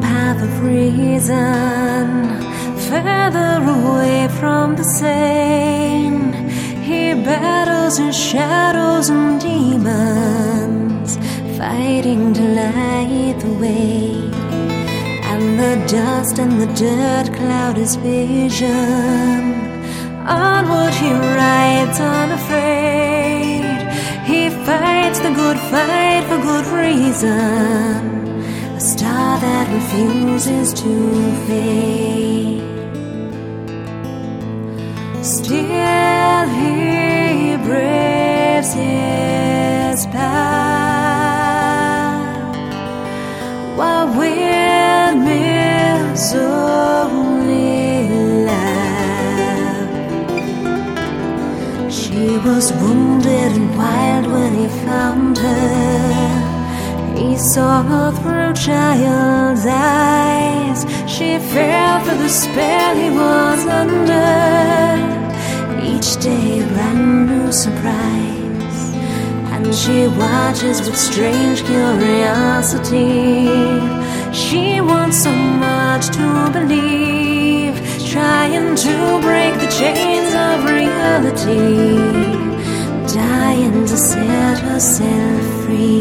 path of reason, further away from the sane. He battles in shadows and demons, fighting to light the way. And the dust and the dirt cloud his vision. Onward he rides unafraid. He fights the good fight for good reason a star that refuses to fade. Still he braves his path while windmills only laugh. She was wounded and wild when he found her. Saw through child's eyes. She fell for the spell he was under. Each day a brand new surprise. And she watches with strange curiosity. She wants so much to believe, trying to break the chains of reality, dying to set herself free.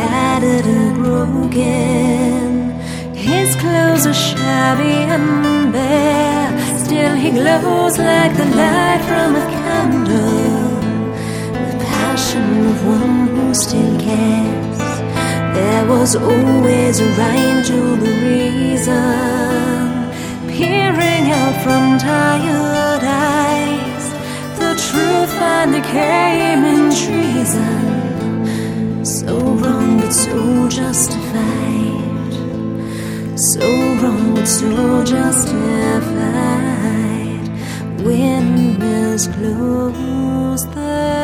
Tattered and broken, his clothes are shabby and bare. Still he glows like the light from a candle The passion of one who still cares. There was always a rhyme to the reason, peering out from tired eyes. The truth finally came but so justified. Windmills close the